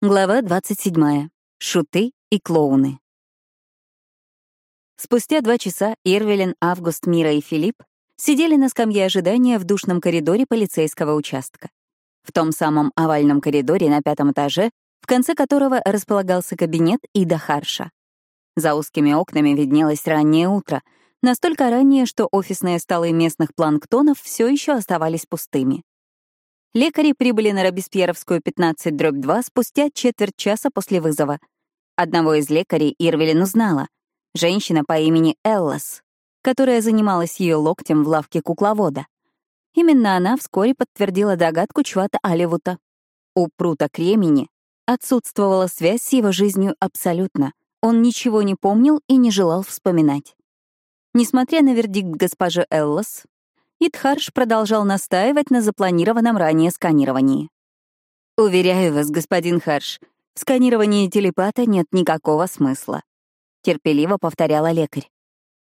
Глава 27. Шуты и клоуны. Спустя два часа Ирвелин, Август, Мира и Филипп сидели на скамье ожидания в душном коридоре полицейского участка. В том самом овальном коридоре на пятом этаже, в конце которого располагался кабинет Ида Харша. За узкими окнами виднелось раннее утро, настолько раннее, что офисные столы местных планктонов все еще оставались пустыми. Лекари прибыли на Робеспьеровскую 15-2 спустя четверть часа после вызова. Одного из лекарей Ирвелин узнала. Женщина по имени Эллас, которая занималась ее локтем в лавке кукловода. Именно она вскоре подтвердила догадку Чвата Аливута. У Прута Кремени отсутствовала связь с его жизнью абсолютно. Он ничего не помнил и не желал вспоминать. Несмотря на вердикт госпожи Эллас, Итхарш продолжал настаивать на запланированном ранее сканировании. «Уверяю вас, господин Харш, в сканировании телепата нет никакого смысла», — терпеливо повторяла лекарь.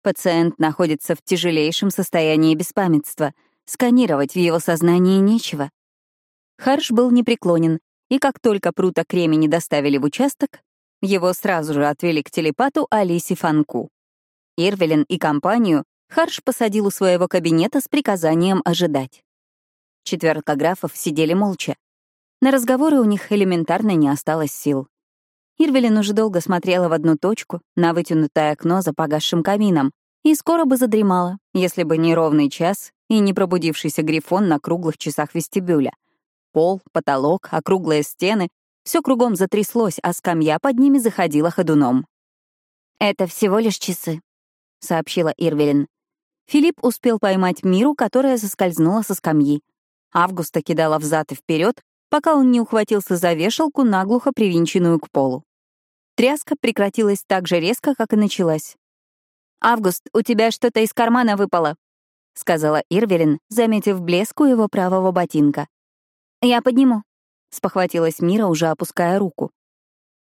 «Пациент находится в тяжелейшем состоянии беспамятства. Сканировать в его сознании нечего». Харш был непреклонен, и как только прута Кремени доставили в участок, его сразу же отвели к телепату Алисе Фанку. Ирвелин и компанию Харш посадил у своего кабинета с приказанием ожидать. Четверка графов сидели молча. На разговоры у них элементарно не осталось сил. Ирвелин уже долго смотрела в одну точку, на вытянутое окно за погасшим камином, и скоро бы задремала, если бы не ровный час и не пробудившийся грифон на круглых часах вестибюля. Пол, потолок, округлые стены — все кругом затряслось, а скамья под ними заходила ходуном. «Это всего лишь часы», — сообщила Ирвелин. Филипп успел поймать Миру, которая заскользнула со скамьи. Августа кидала взад и вперед, пока он не ухватился за вешалку, наглухо привинченную к полу. Тряска прекратилась так же резко, как и началась. «Август, у тебя что-то из кармана выпало», — сказала Ирвелин, заметив блеск у его правого ботинка. «Я подниму», — спохватилась Мира, уже опуская руку.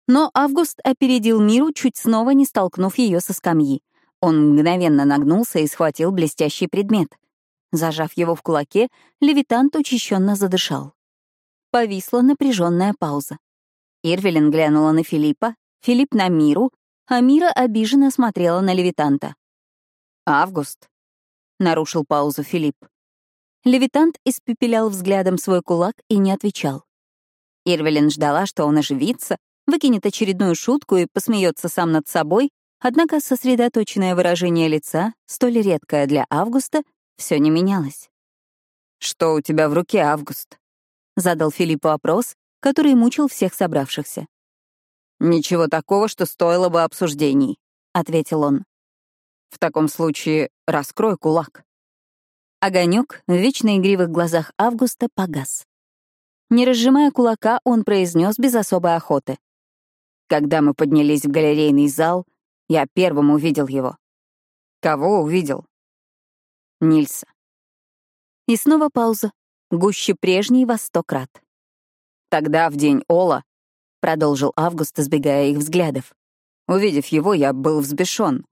Но Август опередил Миру, чуть снова не столкнув ее со скамьи. Он мгновенно нагнулся и схватил блестящий предмет. Зажав его в кулаке, левитант учащенно задышал. Повисла напряженная пауза. Ирвелин глянула на Филиппа, Филипп на Миру, а Мира обиженно смотрела на левитанта. «Август», — нарушил паузу Филипп. Левитант испепелял взглядом свой кулак и не отвечал. Ирвелин ждала, что он оживится, выкинет очередную шутку и посмеется сам над собой, Однако сосредоточенное выражение лица, столь редкое для Августа, все не менялось. «Что у тебя в руке, Август?» — задал Филиппу опрос, который мучил всех собравшихся. «Ничего такого, что стоило бы обсуждений», — ответил он. «В таком случае раскрой кулак». Огонек в вечно игривых глазах Августа погас. Не разжимая кулака, он произнес без особой охоты. Когда мы поднялись в галерейный зал, я первым увидел его. Кого увидел? Нильса. И снова пауза. Гуще прежней во сто крат. Тогда, в день Ола, продолжил Август, избегая их взглядов. Увидев его, я был взбешен.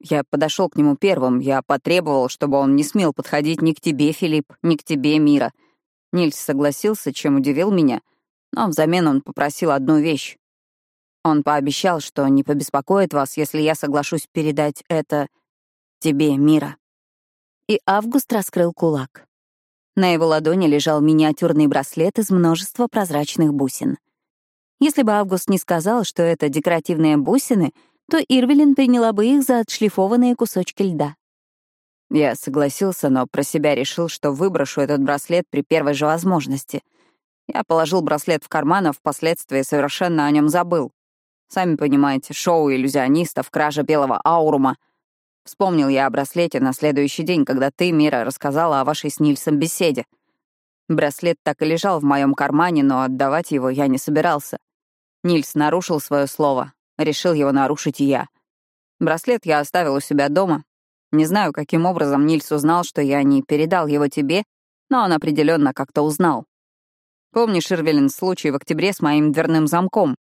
Я подошел к нему первым, я потребовал, чтобы он не смел подходить ни к тебе, Филипп, ни к тебе, Мира. Нильс согласился, чем удивил меня, но взамен он попросил одну вещь он пообещал, что не побеспокоит вас, если я соглашусь передать это тебе, Мира. И Август раскрыл кулак. На его ладони лежал миниатюрный браслет из множества прозрачных бусин. Если бы Август не сказал, что это декоративные бусины, то Ирвелин приняла бы их за отшлифованные кусочки льда. Я согласился, но про себя решил, что выброшу этот браслет при первой же возможности. Я положил браслет в карман, а впоследствии совершенно о нем забыл. Сами понимаете, шоу иллюзионистов, кража белого аурума. Вспомнил я о браслете на следующий день, когда ты, Мира, рассказала о вашей с Нильсом беседе. Браслет так и лежал в моем кармане, но отдавать его я не собирался. Нильс нарушил свое слово, решил его нарушить и я. Браслет я оставил у себя дома. Не знаю, каким образом Нильс узнал, что я не передал его тебе, но он определенно как-то узнал. Помнишь, Ирвелин, случай в октябре с моим дверным замком?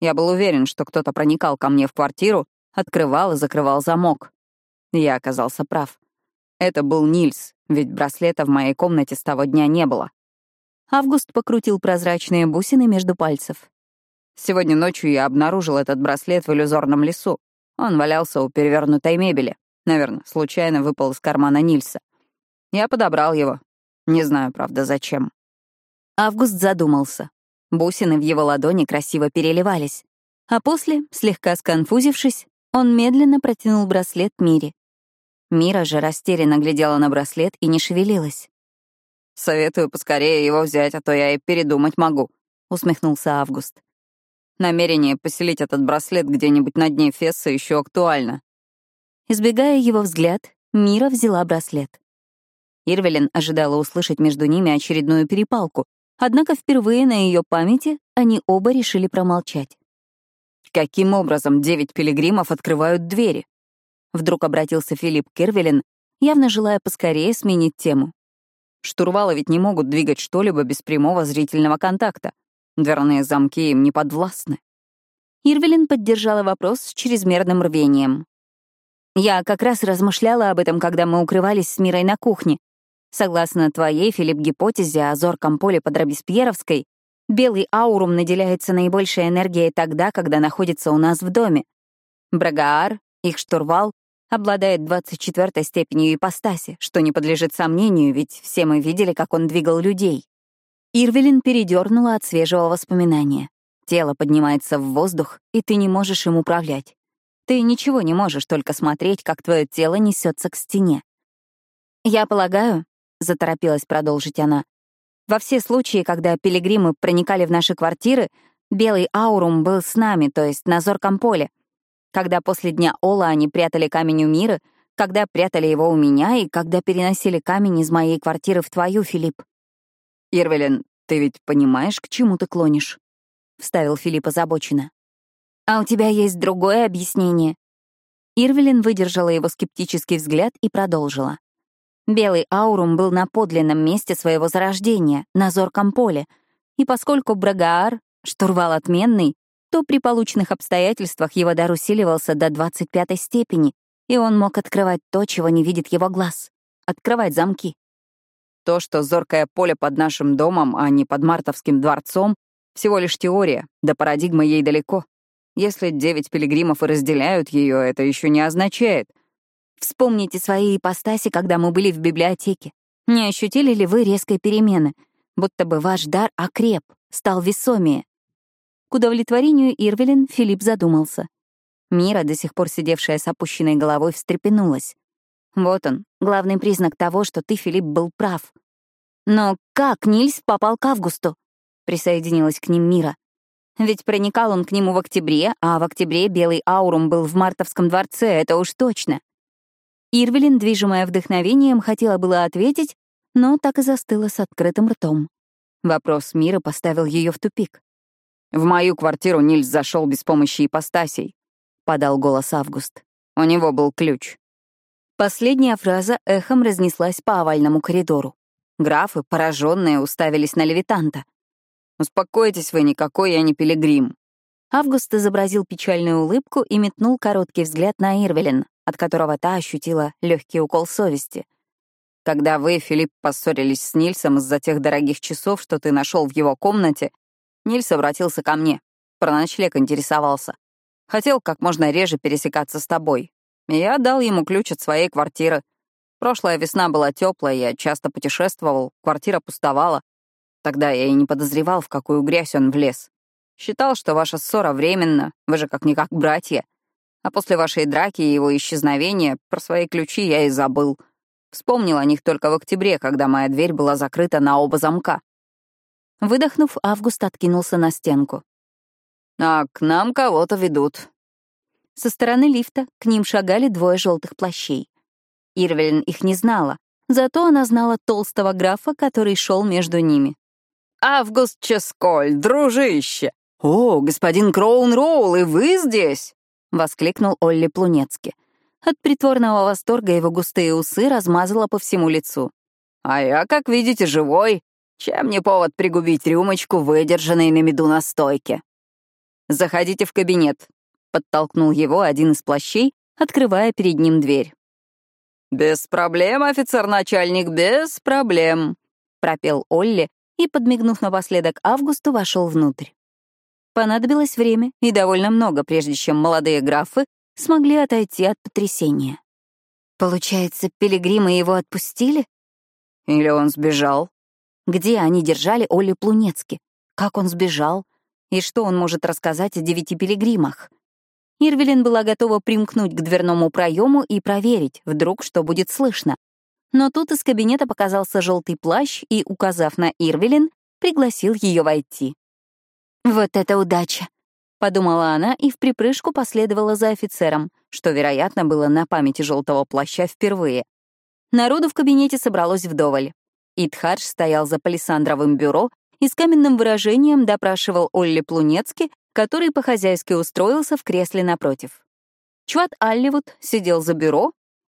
Я был уверен, что кто-то проникал ко мне в квартиру, открывал и закрывал замок. Я оказался прав. Это был Нильс, ведь браслета в моей комнате с того дня не было. Август покрутил прозрачные бусины между пальцев. Сегодня ночью я обнаружил этот браслет в иллюзорном лесу. Он валялся у перевернутой мебели. Наверное, случайно выпал из кармана Нильса. Я подобрал его. Не знаю, правда, зачем. Август задумался. Бусины в его ладони красиво переливались. А после, слегка сконфузившись, он медленно протянул браслет Мире. Мира же растерянно глядела на браслет и не шевелилась. «Советую поскорее его взять, а то я и передумать могу», — усмехнулся Август. «Намерение поселить этот браслет где-нибудь на дне Фесса еще актуально». Избегая его взгляд, Мира взяла браслет. Ирвелин ожидала услышать между ними очередную перепалку, однако впервые на ее памяти они оба решили промолчать. «Каким образом девять пилигримов открывают двери?» Вдруг обратился Филипп Кервелин, явно желая поскорее сменить тему. Штурвалы ведь не могут двигать что-либо без прямого зрительного контакта. Дверные замки им не подвластны. Ирвелин поддержала вопрос с чрезмерным рвением. «Я как раз размышляла об этом, когда мы укрывались с Мирой на кухне. Согласно твоей, Филипп, гипотезе о зорком поле под Робеспьеровской, белый аурум наделяется наибольшей энергией тогда, когда находится у нас в доме. Брагаар, их штурвал, обладает 24 степенью ипостаси, что не подлежит сомнению, ведь все мы видели, как он двигал людей. Ирвелин передернула от свежего воспоминания. Тело поднимается в воздух, и ты не можешь им управлять. Ты ничего не можешь, только смотреть, как твое тело несется к стене. Я полагаю, — заторопилась продолжить она. «Во все случаи, когда пилигримы проникали в наши квартиры, белый аурум был с нами, то есть на зорком поле. Когда после дня Ола они прятали камень у мира, когда прятали его у меня и когда переносили камень из моей квартиры в твою, Филипп». «Ирвелин, ты ведь понимаешь, к чему ты клонишь?» — вставил Филипп озабоченно. «А у тебя есть другое объяснение?» Ирвелин выдержала его скептический взгляд и продолжила. Белый аурум был на подлинном месте своего зарождения, на зорком поле, и поскольку Брагаар — штурвал отменный, то при полученных обстоятельствах его дар усиливался до 25 степени, и он мог открывать то, чего не видит его глаз — открывать замки. То, что зоркое поле под нашим домом, а не под Мартовским дворцом, всего лишь теория, да парадигма ей далеко. Если девять пилигримов и разделяют ее, это еще не означает, Вспомните свои ипостаси, когда мы были в библиотеке. Не ощутили ли вы резкой перемены? Будто бы ваш дар окреп, стал весомее. К удовлетворению Ирвелин Филипп задумался. Мира, до сих пор сидевшая с опущенной головой, встрепенулась. Вот он, главный признак того, что ты, Филипп, был прав. Но как Нильс попал к Августу? Присоединилась к ним Мира. Ведь проникал он к нему в октябре, а в октябре белый аурум был в Мартовском дворце, это уж точно. Ирвелин, движимая вдохновением, хотела было ответить, но так и застыла с открытым ртом. Вопрос мира поставил ее в тупик. «В мою квартиру Нильс зашел без помощи ипостасей», — подал голос Август. «У него был ключ». Последняя фраза эхом разнеслась по овальному коридору. Графы, пораженные, уставились на левитанта. «Успокойтесь вы, никакой я не пилигрим». Август изобразил печальную улыбку и метнул короткий взгляд на Ирвелин, от которого та ощутила легкий укол совести. Когда вы, Филипп, поссорились с Нильсом из-за тех дорогих часов, что ты нашел в его комнате, Нильс обратился ко мне. Про ночлег интересовался. Хотел как можно реже пересекаться с тобой. Я дал ему ключ от своей квартиры. Прошлая весна была теплая, я часто путешествовал, квартира пустовала. Тогда я и не подозревал, в какую грязь он влез. Считал, что ваша ссора временна, вы же как-никак братья. А после вашей драки и его исчезновения про свои ключи я и забыл. Вспомнил о них только в октябре, когда моя дверь была закрыта на оба замка. Выдохнув, Август откинулся на стенку. «А к нам кого-то ведут». Со стороны лифта к ним шагали двое желтых плащей. Ирвелин их не знала, зато она знала толстого графа, который шел между ними. «Август Ческоль, дружище! О, господин Кроун Роул, и вы здесь?» — воскликнул Олли Плунецки. От притворного восторга его густые усы размазало по всему лицу. «А я, как видите, живой. Чем не повод пригубить рюмочку, выдержанной на меду на стойке?» «Заходите в кабинет», — подтолкнул его один из плащей, открывая перед ним дверь. «Без проблем, офицер-начальник, без проблем», — пропел Олли и, подмигнув напоследок Августу, вошел внутрь. Понадобилось время и довольно много, прежде чем молодые графы смогли отойти от потрясения. Получается, пилигримы его отпустили? Или он сбежал? Где они держали Олли Плунецки? Как он сбежал? И что он может рассказать о девяти пилигримах? Ирвелин была готова примкнуть к дверному проему и проверить, вдруг что будет слышно. Но тут из кабинета показался желтый плащ и, указав на Ирвелин, пригласил ее войти. «Вот это удача!» — подумала она и в припрыжку последовала за офицером, что, вероятно, было на памяти желтого плаща впервые. Народу в кабинете собралось вдоволь. Итхадж стоял за палисандровым бюро и с каменным выражением допрашивал Олли Плунецки который по-хозяйски устроился в кресле напротив. Чуат Алливуд сидел за бюро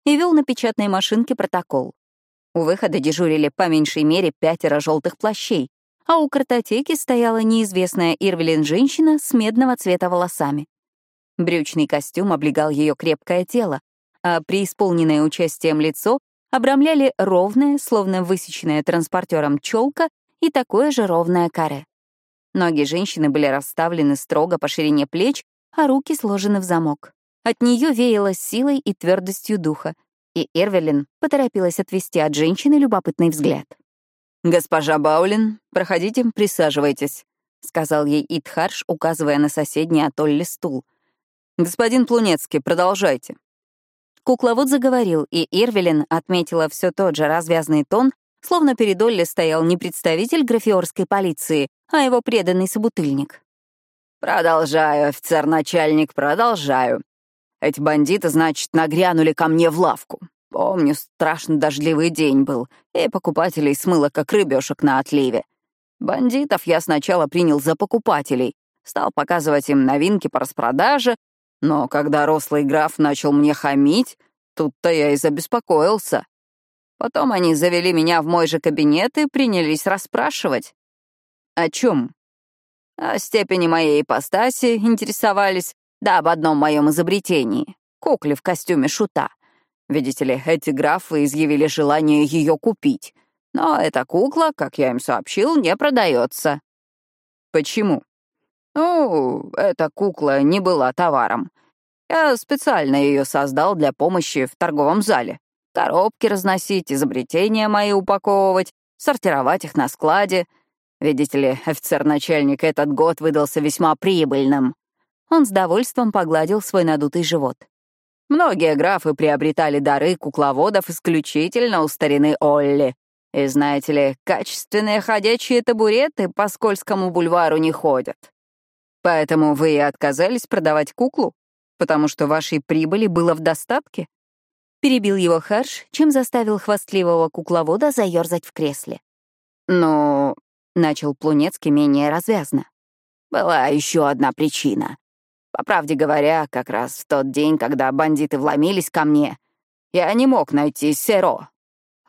и вел на печатной машинке протокол. У выхода дежурили по меньшей мере пятеро желтых плащей, а у картотеки стояла неизвестная Ирвелин женщина с медного цвета волосами. Брючный костюм облегал ее крепкое тело, а преисполненное участием лицо обрамляли ровное, словно высеченное транспортером челка и такое же ровное каре. Ноги женщины были расставлены строго по ширине плеч, а руки сложены в замок. От нее веяло силой и твердостью духа, и Эрвелин поторопилась отвести от женщины любопытный взгляд. «Госпожа Баулин, проходите, присаживайтесь», — сказал ей Итхарш, указывая на соседний от Олли стул. «Господин Плунецкий, продолжайте». Кукловод заговорил, и Ирвелин отметила все тот же развязный тон, словно перед Олли стоял не представитель графиорской полиции, а его преданный собутыльник. «Продолжаю, офицер-начальник, продолжаю. Эти бандиты, значит, нагрянули ко мне в лавку. Помню, страшно дождливый день был, и покупателей смыло, как рыбешек на отливе. Бандитов я сначала принял за покупателей, стал показывать им новинки по распродаже, но когда рослый граф начал мне хамить, тут-то я и забеспокоился. Потом они завели меня в мой же кабинет и принялись расспрашивать. О чем? О степени моей ипостаси интересовались, да об одном моем изобретении — кукле в костюме шута. Видите ли, эти графы изъявили желание ее купить. Но эта кукла, как я им сообщил, не продается. Почему? Ну, эта кукла не была товаром. Я специально ее создал для помощи в торговом зале. Коробки разносить, изобретения мои упаковывать, сортировать их на складе — Видите ли, офицер-начальник этот год выдался весьма прибыльным. Он с довольством погладил свой надутый живот. Многие графы приобретали дары кукловодов исключительно у старины Олли. И знаете ли, качественные ходячие табуреты по скользкому бульвару не ходят. Поэтому вы и отказались продавать куклу? Потому что вашей прибыли было в достатке? Перебил его Харш, чем заставил хвастливого кукловода заерзать в кресле. «Ну, — начал Плунецкий менее развязно. «Была еще одна причина. По правде говоря, как раз в тот день, когда бандиты вломились ко мне, я не мог найти Серо.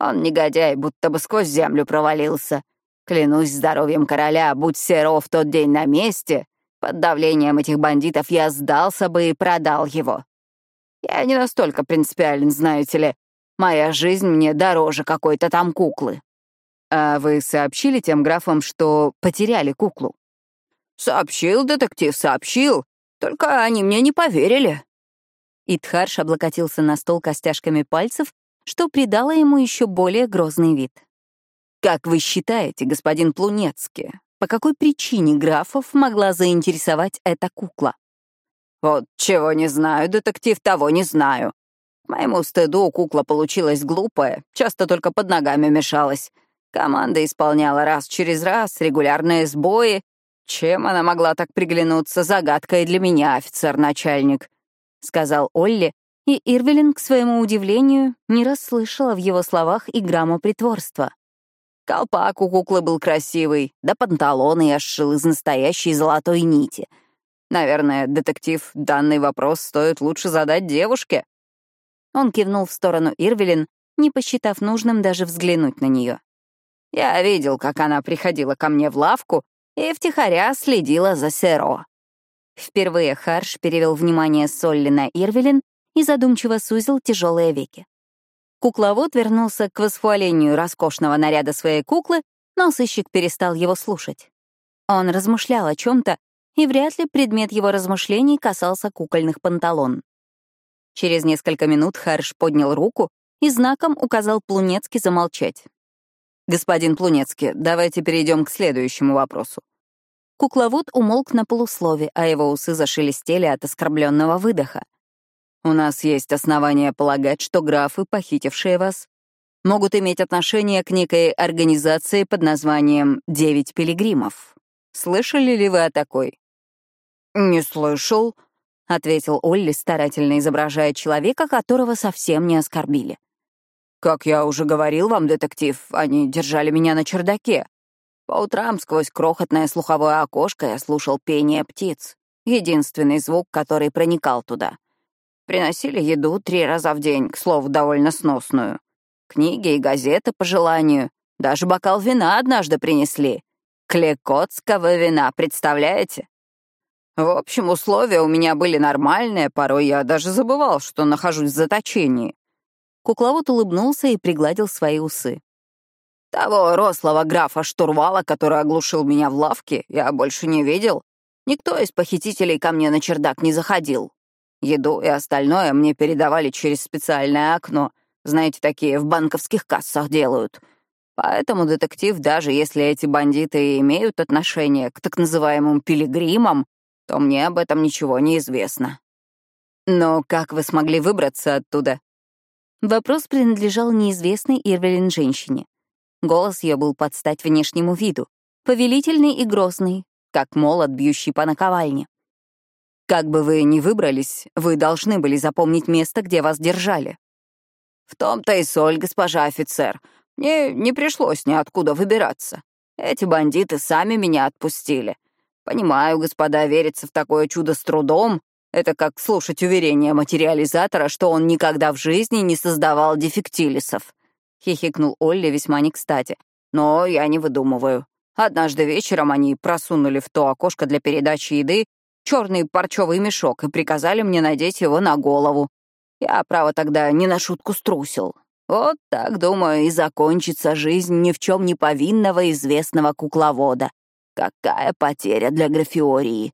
Он, негодяй, будто бы сквозь землю провалился. Клянусь здоровьем короля, будь Серо в тот день на месте, под давлением этих бандитов я сдался бы и продал его. Я не настолько принципиален, знаете ли. Моя жизнь мне дороже какой-то там куклы. «А вы сообщили тем графам, что потеряли куклу?» «Сообщил, детектив, сообщил. Только они мне не поверили». Итхарш облокотился на стол костяшками пальцев, что придало ему еще более грозный вид. «Как вы считаете, господин Плунецкий, по какой причине графов могла заинтересовать эта кукла?» «Вот чего не знаю, детектив, того не знаю. К моему стыду кукла получилась глупая, часто только под ногами мешалась. Команда исполняла раз через раз регулярные сбои. Чем она могла так приглянуться, загадкой для меня, офицер-начальник, — сказал Олли, и Ирвелин, к своему удивлению, не расслышала в его словах и грамма притворства. Колпак у куклы был красивый, да панталоны я сшил из настоящей золотой нити. Наверное, детектив, данный вопрос стоит лучше задать девушке. Он кивнул в сторону Ирвелин, не посчитав нужным даже взглянуть на нее. Я видел, как она приходила ко мне в лавку и втихаря следила за Серо. Впервые Харш перевел внимание Солли на Ирвелин и задумчиво сузил тяжелые веки. Кукловод вернулся к восхвалению роскошного наряда своей куклы, но сыщик перестал его слушать. Он размышлял о чем то и вряд ли предмет его размышлений касался кукольных панталон. Через несколько минут Харш поднял руку и знаком указал Плунецки замолчать. «Господин Плунецкий, давайте перейдем к следующему вопросу». Кукловод умолк на полуслове, а его усы зашелестели от оскорбленного выдоха. «У нас есть основания полагать, что графы, похитившие вас, могут иметь отношение к некой организации под названием «Девять пилигримов». Слышали ли вы о такой?» «Не слышал», — ответил Олли, старательно изображая человека, которого совсем не оскорбили. «Как я уже говорил вам, детектив, они держали меня на чердаке. По утрам сквозь крохотное слуховое окошко я слушал пение птиц. Единственный звук, который проникал туда. Приносили еду три раза в день, к слову, довольно сносную. Книги и газеты по желанию. Даже бокал вина однажды принесли. Клекотского вина, представляете? В общем, условия у меня были нормальные, порой я даже забывал, что нахожусь в заточении. Кукловод улыбнулся и пригладил свои усы. Того рослого графа Штурвала, который оглушил меня в лавке, я больше не видел. Никто из похитителей ко мне на чердак не заходил. Еду и остальное мне передавали через специальное окно. Знаете, такие в банковских кассах делают. Поэтому, детектив, даже если эти бандиты имеют отношение к так называемым пилигримам, то мне об этом ничего не известно. Но как вы смогли выбраться оттуда? Вопрос принадлежал неизвестной Ирвелин женщине. Голос ее был под стать внешнему виду, повелительный и грозный, как молот, бьющий по наковальне. Как бы вы ни выбрались, вы должны были запомнить место, где вас держали. В том-то и соль, госпожа офицер. Мне не пришлось ниоткуда выбираться. Эти бандиты сами меня отпустили. Понимаю, господа, верится в такое чудо с трудом. Это как слушать уверение материализатора, что он никогда в жизни не создавал дефектилисов. Хихикнул Олли весьма не кстати. Но я не выдумываю. Однажды вечером они просунули в то окошко для передачи еды черный парчевый мешок и приказали мне надеть его на голову. Я, право, тогда не на шутку струсил. Вот так, думаю, и закончится жизнь ни в чем не повинного известного кукловода. Какая потеря для Графиории.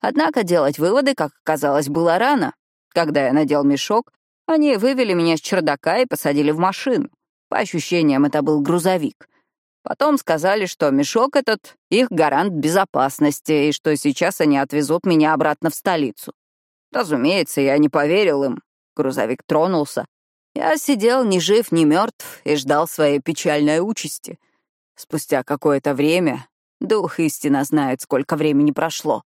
Однако делать выводы, как оказалось, было рано. Когда я надел мешок, они вывели меня с чердака и посадили в машину. По ощущениям, это был грузовик. Потом сказали, что мешок этот — их гарант безопасности, и что сейчас они отвезут меня обратно в столицу. Разумеется, я не поверил им. Грузовик тронулся. Я сидел ни жив, ни мертв и ждал своей печальной участи. Спустя какое-то время Дух истина знает, сколько времени прошло.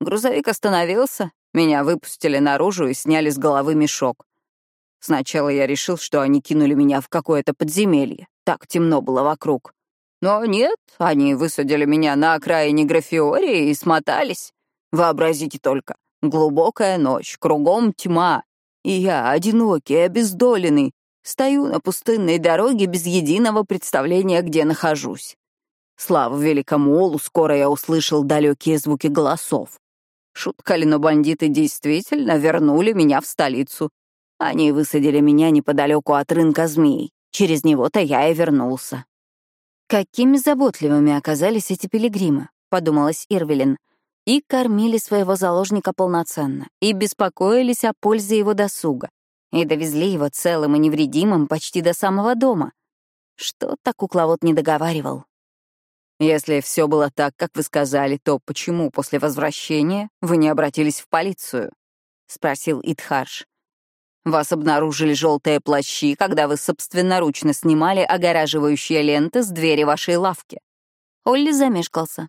Грузовик остановился, меня выпустили наружу и сняли с головы мешок. Сначала я решил, что они кинули меня в какое-то подземелье. Так темно было вокруг. Но нет, они высадили меня на окраине Графиории и смотались. Вообразите только, глубокая ночь, кругом тьма, и я, одинокий, обездоленный, стою на пустынной дороге без единого представления, где нахожусь. Слава великому Олу, скоро я услышал далекие звуки голосов. Шутка ли, но бандиты действительно вернули меня в столицу. Они высадили меня неподалеку от рынка змей. Через него-то я и вернулся. «Какими заботливыми оказались эти пилигримы», — подумалась Ирвелин. И кормили своего заложника полноценно, и беспокоились о пользе его досуга, и довезли его целым и невредимым почти до самого дома. Что-то кукловод не договаривал. Если все было так, как вы сказали, то почему после возвращения вы не обратились в полицию? спросил Итхарш. Вас обнаружили желтые плащи, когда вы собственноручно снимали огораживающие ленты с двери вашей лавки. Олли замешкался.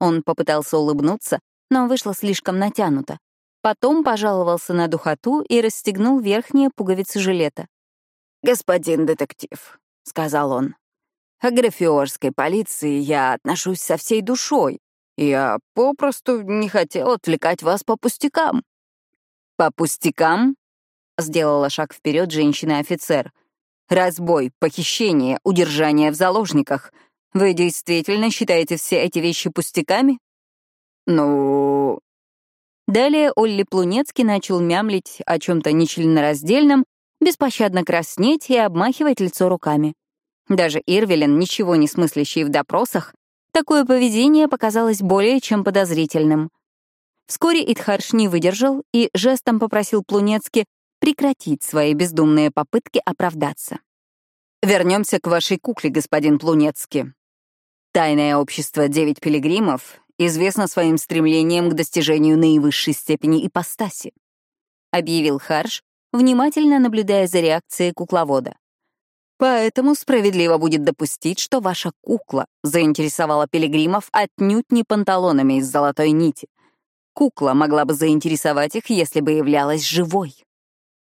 Он попытался улыбнуться, но вышло слишком натянуто. Потом пожаловался на духоту и расстегнул верхние пуговицы жилета. «Господин детектив», — сказал он, к графиорской полиции я отношусь со всей душой. Я попросту не хотел отвлекать вас по пустякам». «По пустякам?» — сделала шаг вперед женщина-офицер. «Разбой, похищение, удержание в заложниках. Вы действительно считаете все эти вещи пустяками?» «Ну...» Далее Олли Плунецкий начал мямлить о чем-то нечленораздельном, беспощадно краснеть и обмахивать лицо руками. Даже Ирвелин, ничего не смыслящий в допросах, такое поведение показалось более чем подозрительным. Вскоре Итхарш не выдержал и жестом попросил Плунецки прекратить свои бездумные попытки оправдаться. Вернемся к вашей кукле, господин Плунецкий. Тайное общество «Девять пилигримов» известно своим стремлением к достижению наивысшей степени ипостаси, объявил Харш, внимательно наблюдая за реакцией кукловода. Поэтому справедливо будет допустить, что ваша кукла заинтересовала пилигримов отнюдь не панталонами из золотой нити. Кукла могла бы заинтересовать их, если бы являлась живой.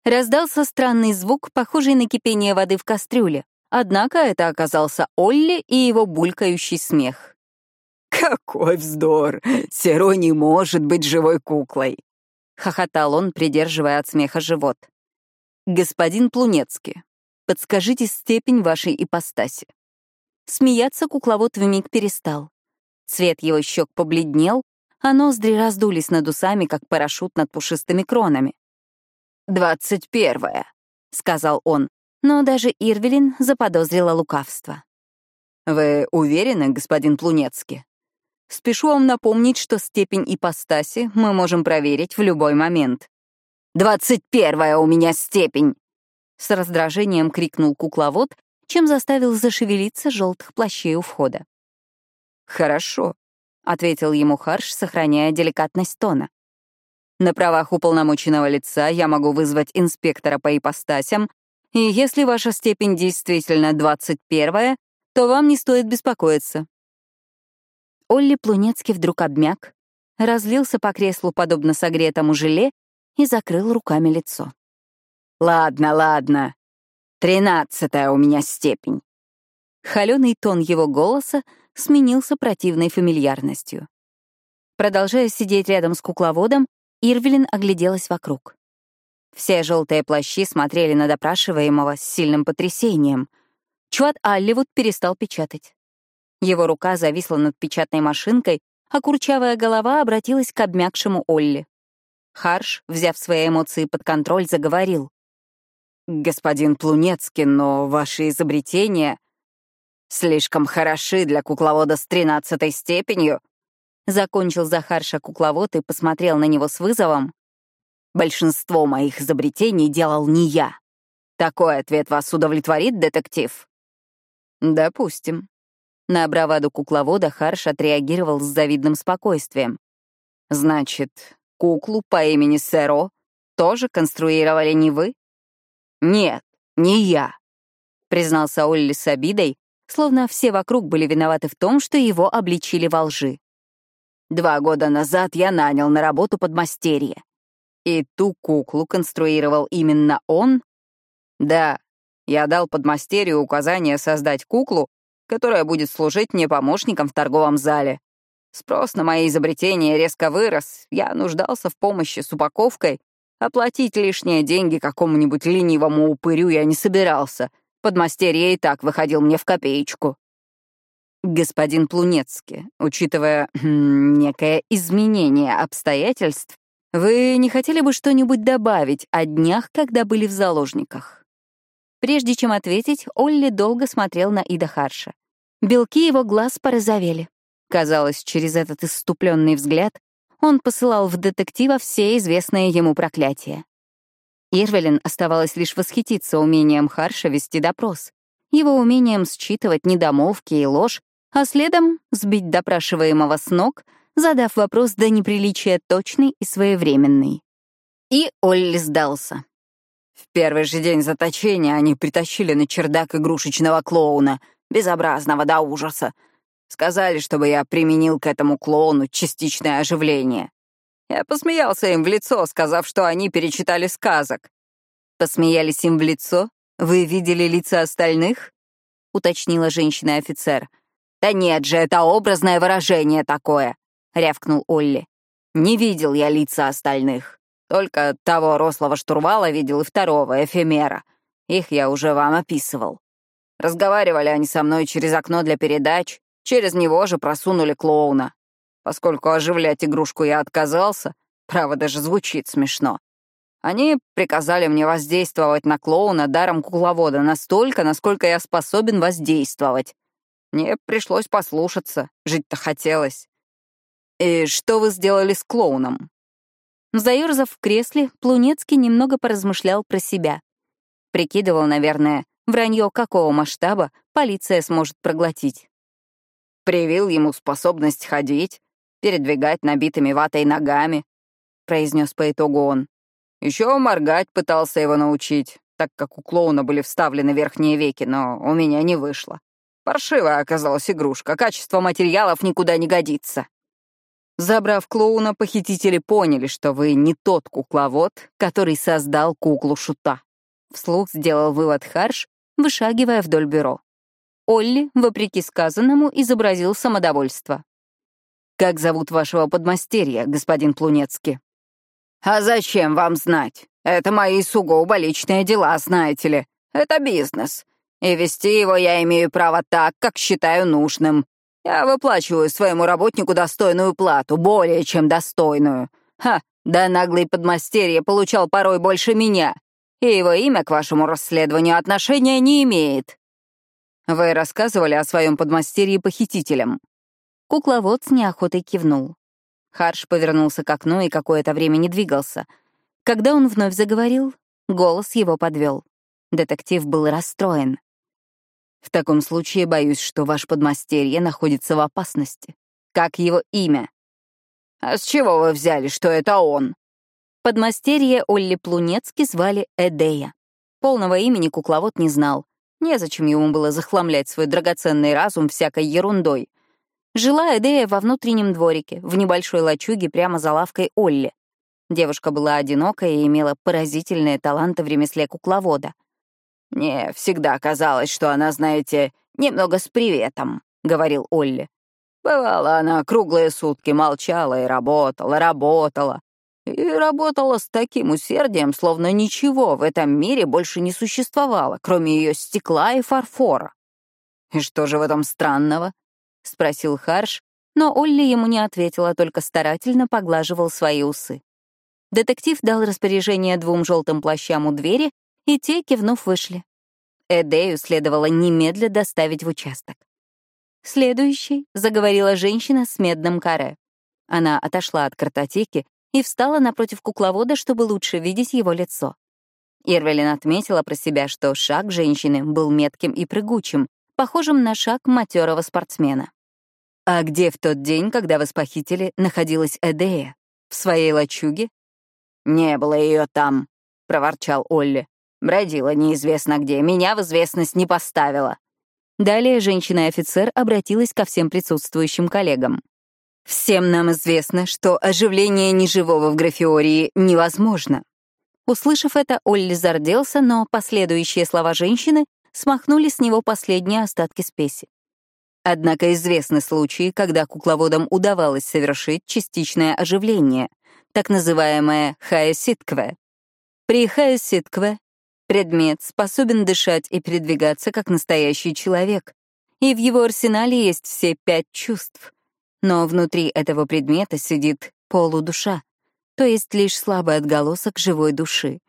Раздался странный звук, похожий на кипение воды в кастрюле. Однако это оказался Олли и его булькающий смех. «Какой вздор! Серо не может быть живой куклой!» — хохотал он, придерживая от смеха живот. «Господин Плунецкий, подскажите степень вашей ипостаси». Смеяться кукловод вмиг перестал. Цвет его щек побледнел, а ноздри раздулись над усами, как парашют над пушистыми кронами. «Двадцать первое», — сказал он, но даже Ирвелин заподозрила лукавство. «Вы уверены, господин Плунецкий? Спешу вам напомнить, что степень ипостаси мы можем проверить в любой момент». «Двадцать первая у меня степень!» С раздражением крикнул кукловод, чем заставил зашевелиться желтых плащей у входа. «Хорошо», — ответил ему Харш, сохраняя деликатность тона. На правах уполномоченного лица я могу вызвать инспектора по ипостасям, и если ваша степень действительно 21 то вам не стоит беспокоиться. Олли Плунецкий вдруг обмяк, разлился по креслу подобно согретому желе и закрыл руками лицо. «Ладно, ладно. Тринадцатая у меня степень». Холёный тон его голоса сменился противной фамильярностью. Продолжая сидеть рядом с кукловодом, Ирвелин огляделась вокруг. Все желтые плащи смотрели на допрашиваемого с сильным потрясением. Чуат Алливуд перестал печатать. Его рука зависла над печатной машинкой, а курчавая голова обратилась к обмякшему Олли. Харш, взяв свои эмоции под контроль, заговорил. «Господин Плунецкий, но ваши изобретения слишком хороши для кукловода с тринадцатой степенью», Закончил Захарша кукловод и посмотрел на него с вызовом. «Большинство моих изобретений делал не я. Такой ответ вас удовлетворит, детектив?» «Допустим». На браваду кукловода Харш отреагировал с завидным спокойствием. «Значит, куклу по имени Сэро тоже конструировали не вы?» «Нет, не я», — признался Олли с обидой, словно все вокруг были виноваты в том, что его обличили во лжи. Два года назад я нанял на работу подмастерье. И ту куклу конструировал именно он? Да, я дал подмастерью указание создать куклу, которая будет служить мне помощником в торговом зале. Спрос на мои изобретения резко вырос, я нуждался в помощи с упаковкой. Оплатить лишние деньги какому-нибудь ленивому упырю я не собирался. Подмастерье и так выходил мне в копеечку. Господин Плунецкий, учитывая хм, некое изменение обстоятельств, вы не хотели бы что-нибудь добавить о днях, когда были в заложниках? Прежде чем ответить, Олли долго смотрел на Ида Харша. Белки его глаз порозовели. Казалось, через этот иступленный взгляд он посылал в детектива все известные ему проклятия. Ирвелин оставалось лишь восхититься умением Харша вести допрос, его умением считывать недомолвки и ложь, а следом сбить допрашиваемого с ног, задав вопрос до неприличия точный и своевременный. И Олли сдался. В первый же день заточения они притащили на чердак игрушечного клоуна, безобразного до ужаса. Сказали, чтобы я применил к этому клоуну частичное оживление. Я посмеялся им в лицо, сказав, что они перечитали сказок. Посмеялись им в лицо? Вы видели лица остальных? Уточнила женщина-офицер. «Да нет же, это образное выражение такое», — рявкнул Олли. «Не видел я лица остальных. Только того рослого штурвала видел и второго, эфемера. Их я уже вам описывал. Разговаривали они со мной через окно для передач, через него же просунули клоуна. Поскольку оживлять игрушку я отказался, право даже звучит смешно. Они приказали мне воздействовать на клоуна даром кукловода настолько, насколько я способен воздействовать. Мне пришлось послушаться, жить-то хотелось. «И что вы сделали с клоуном?» Заерзав в кресле, Плунецкий немного поразмышлял про себя. Прикидывал, наверное, вранье какого масштаба полиция сможет проглотить. «Привил ему способность ходить, передвигать набитыми ватой ногами», — произнес по итогу он. Еще моргать пытался его научить, так как у клоуна были вставлены верхние веки, но у меня не вышло. Паршивая оказалась игрушка, качество материалов никуда не годится. Забрав клоуна, похитители поняли, что вы не тот кукловод, который создал куклу-шута. Вслух сделал вывод Харш, вышагивая вдоль бюро. Олли, вопреки сказанному, изобразил самодовольство. «Как зовут вашего подмастерья, господин Плунецкий?» «А зачем вам знать? Это мои сугубо личные дела, знаете ли. Это бизнес. И вести его я имею право так, как считаю нужным. Я выплачиваю своему работнику достойную плату, более чем достойную. Ха, да наглый подмастерье получал порой больше меня, и его имя к вашему расследованию отношения не имеет. Вы рассказывали о своем подмастерье похитителям. Кукловод с неохотой кивнул. Харш повернулся к окну и какое-то время не двигался. Когда он вновь заговорил, голос его подвел. Детектив был расстроен. В таком случае боюсь, что ваш подмастерье находится в опасности. Как его имя? А с чего вы взяли, что это он? Подмастерье Олли Плунецки звали Эдея. Полного имени кукловод не знал. Незачем ему было захламлять свой драгоценный разум всякой ерундой. Жила Эдея во внутреннем дворике, в небольшой лачуге прямо за лавкой Олли. Девушка была одинокая и имела поразительные таланты в ремесле кукловода. «Мне всегда казалось, что она, знаете, немного с приветом», — говорил Олли. Бывало, она круглые сутки молчала и работала, работала. И работала с таким усердием, словно ничего в этом мире больше не существовало, кроме ее стекла и фарфора. «И что же в этом странного?» — спросил Харш, но Олли ему не ответила, только старательно поглаживал свои усы. Детектив дал распоряжение двум желтым плащам у двери и те, кивнув, вышли. Эдею следовало немедля доставить в участок. «Следующий», — заговорила женщина с медным каре. Она отошла от картотеки и встала напротив кукловода, чтобы лучше видеть его лицо. Ирвелин отметила про себя, что шаг женщины был метким и прыгучим, похожим на шаг матерого спортсмена. «А где в тот день, когда вас похитили, находилась Эдея? В своей лачуге?» «Не было ее там», — проворчал Олли. Бродила неизвестно где, меня в известность не поставила. Далее женщина-офицер обратилась ко всем присутствующим коллегам. «Всем нам известно, что оживление неживого в графиории невозможно». Услышав это, Олли зарделся, но последующие слова женщины смахнули с него последние остатки спеси. Однако известны случаи, когда кукловодам удавалось совершить частичное оживление, так называемое хаэситкве. При хаэситкве Предмет способен дышать и передвигаться как настоящий человек, и в его арсенале есть все пять чувств. Но внутри этого предмета сидит полудуша, то есть лишь слабый отголосок живой души.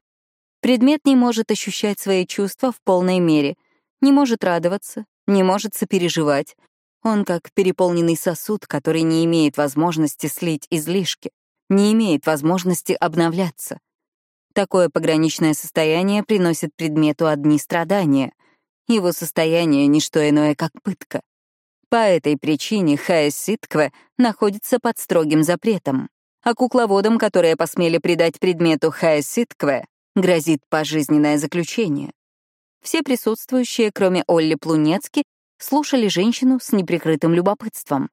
Предмет не может ощущать свои чувства в полной мере, не может радоваться, не может сопереживать. Он как переполненный сосуд, который не имеет возможности слить излишки, не имеет возможности обновляться. Такое пограничное состояние приносит предмету одни страдания. Его состояние — не что иное, как пытка. По этой причине Хаэситкве находится под строгим запретом, а кукловодам, которые посмели придать предмету Хаэситкве, грозит пожизненное заключение. Все присутствующие, кроме Олли Плунецки, слушали женщину с неприкрытым любопытством.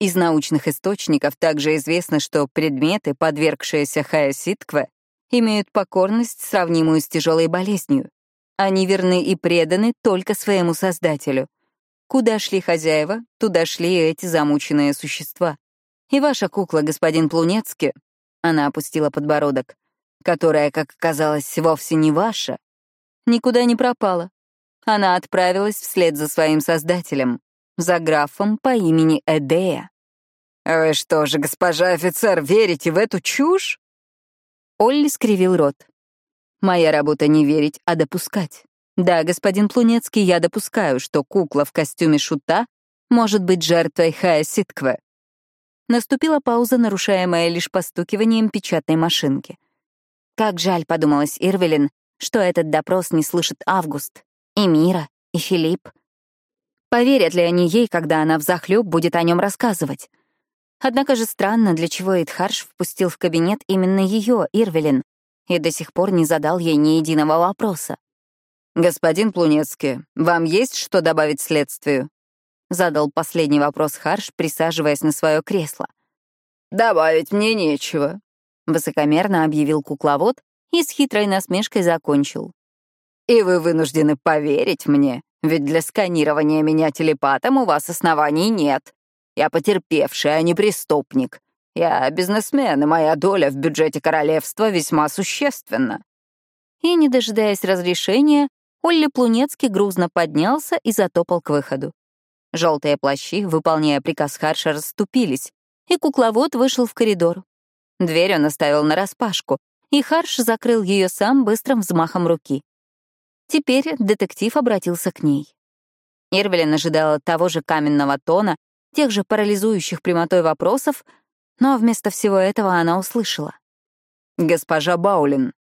Из научных источников также известно, что предметы, подвергшиеся Хаэситкве, имеют покорность, сравнимую с тяжелой болезнью. Они верны и преданы только своему Создателю. Куда шли хозяева, туда шли эти замученные существа. И ваша кукла, господин Плунецкий, она опустила подбородок, которая, как оказалось, вовсе не ваша, никуда не пропала. Она отправилась вслед за своим Создателем, за графом по имени Эдея. «Вы что же, госпожа офицер, верите в эту чушь?» Олли скривил рот. «Моя работа не верить, а допускать. Да, господин Плунецкий, я допускаю, что кукла в костюме шута может быть жертвой Хая Ситкве. Наступила пауза, нарушаемая лишь постукиванием печатной машинки. Как жаль, подумалась Ирвелин, что этот допрос не слышит Август, и Мира, и Филипп. Поверят ли они ей, когда она взахлёб будет о нем рассказывать? Однако же странно, для чего Эдхарш впустил в кабинет именно ее, Ирвелин, и до сих пор не задал ей ни единого вопроса. «Господин Плунецкий, вам есть что добавить следствию?» — задал последний вопрос Харш, присаживаясь на свое кресло. «Добавить мне нечего», — высокомерно объявил кукловод и с хитрой насмешкой закончил. «И вы вынуждены поверить мне, ведь для сканирования меня телепатом у вас оснований нет. Я потерпевший, а не преступник. Я бизнесмен, и моя доля в бюджете королевства весьма существенна». И, не дожидаясь разрешения, Олли Плунецкий грузно поднялся и затопал к выходу. Желтые плащи, выполняя приказ Харша, расступились, и кукловод вышел в коридор. Дверь он оставил нараспашку, и Харш закрыл ее сам быстрым взмахом руки. Теперь детектив обратился к ней. Ирвелин ожидала того же каменного тона, тех же парализующих прямотой вопросов, но вместо всего этого она услышала. «Госпожа Баулин,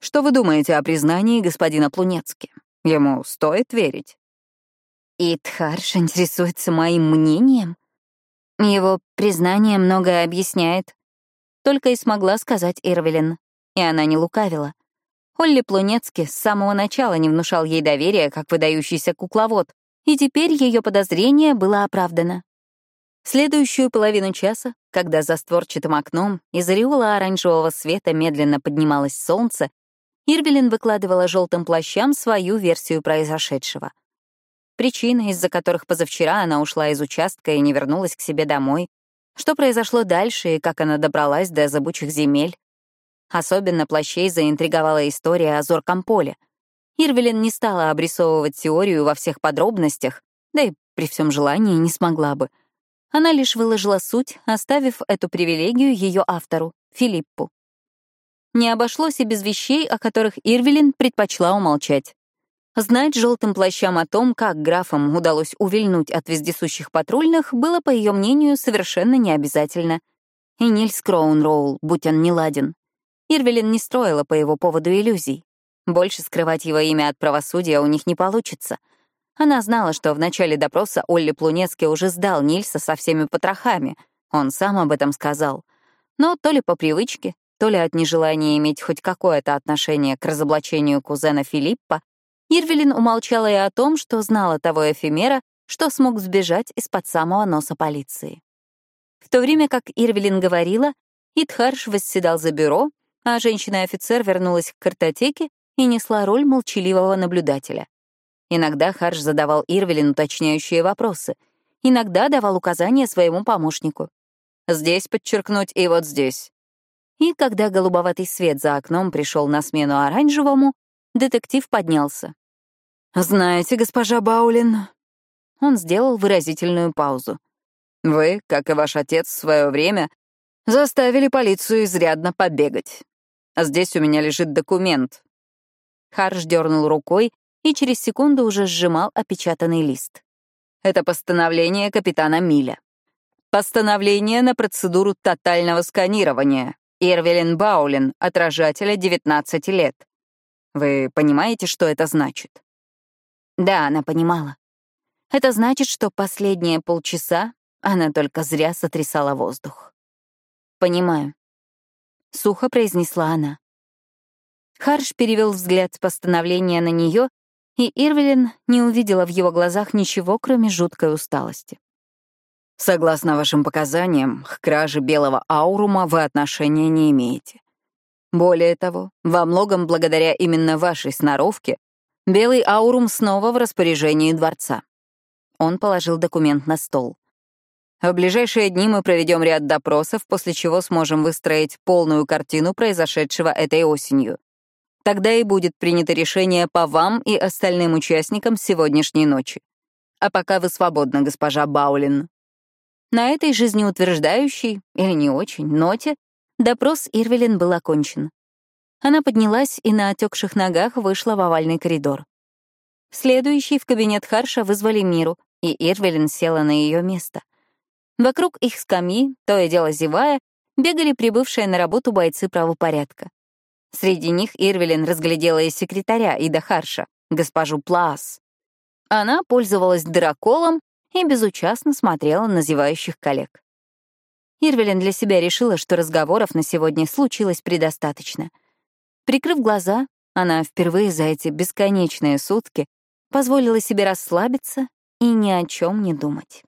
что вы думаете о признании господина Плунецки? Ему стоит верить?» И Тхарш интересуется моим мнением? Его признание многое объясняет. Только и смогла сказать Ирвелин, и она не лукавила. Олли Плунецки с самого начала не внушал ей доверия, как выдающийся кукловод, и теперь ее подозрение было оправдано. Следующую половину часа, когда за створчатым окном из ореола оранжевого света медленно поднималось солнце, Ирвелин выкладывала желтым плащам свою версию произошедшего — причины, из-за которых позавчера она ушла из участка и не вернулась к себе домой, что произошло дальше и как она добралась до забучих земель. Особенно плащей заинтриговала история о зорком поле. Ирвелин не стала обрисовывать теорию во всех подробностях, да и при всем желании не смогла бы. Она лишь выложила суть, оставив эту привилегию ее автору, Филиппу. Не обошлось и без вещей, о которых Ирвелин предпочла умолчать. Знать желтым плащам о том, как графам удалось увильнуть от вездесущих патрульных, было, по ее мнению, совершенно необязательно. И Нильс Кроунроул, будь он неладен. Ирвелин не строила по его поводу иллюзий. Больше скрывать его имя от правосудия у них не получится. Она знала, что в начале допроса Олли Плунецкий уже сдал Нильса со всеми потрохами. Он сам об этом сказал. Но то ли по привычке, то ли от нежелания иметь хоть какое-то отношение к разоблачению кузена Филиппа, Ирвелин умолчала и о том, что знала того эфемера, что смог сбежать из-под самого носа полиции. В то время как Ирвелин говорила, Итхарш восседал за бюро, а женщина-офицер вернулась к картотеке и несла роль молчаливого наблюдателя. Иногда Харш задавал Ирвелин уточняющие вопросы, иногда давал указания своему помощнику. «Здесь подчеркнуть и вот здесь». И когда голубоватый свет за окном пришел на смену оранжевому, Детектив поднялся. «Знаете, госпожа Баулин...» Он сделал выразительную паузу. «Вы, как и ваш отец в свое время, заставили полицию изрядно побегать. А здесь у меня лежит документ». Харш дернул рукой и через секунду уже сжимал опечатанный лист. Это постановление капитана Миля. Постановление на процедуру тотального сканирования. Ирвелин Баулин, отражателя 19 лет. Вы понимаете, что это значит? Да, она понимала. Это значит, что последние полчаса она только зря сотрясала воздух. «Понимаю», — сухо произнесла она. Харш перевел взгляд с постановления на нее, и Ирвелин не увидела в его глазах ничего, кроме жуткой усталости. «Согласно вашим показаниям, к краже белого аурума вы отношения не имеете. Более того, во многом благодаря именно вашей сноровке белый аурум снова в распоряжении дворца. Он положил документ на стол. В ближайшие дни мы проведем ряд допросов, после чего сможем выстроить полную картину произошедшего этой осенью. Тогда и будет принято решение по вам и остальным участникам сегодняшней ночи. А пока вы свободны, госпожа Баулин. На этой жизнеутверждающей, или не очень, ноте Допрос Ирвелин был окончен. Она поднялась и на отекших ногах вышла в овальный коридор. Следующий в кабинет Харша вызвали Миру, и Ирвелин села на ее место. Вокруг их скамьи, то и дело зевая, бегали прибывшие на работу бойцы правопорядка. Среди них Ирвелин разглядела и секретаря Ида Харша, госпожу Плас. Она пользовалась драколом и безучастно смотрела на зевающих коллег. Ирвелин для себя решила, что разговоров на сегодня случилось предостаточно. Прикрыв глаза, она впервые за эти бесконечные сутки позволила себе расслабиться и ни о чем не думать.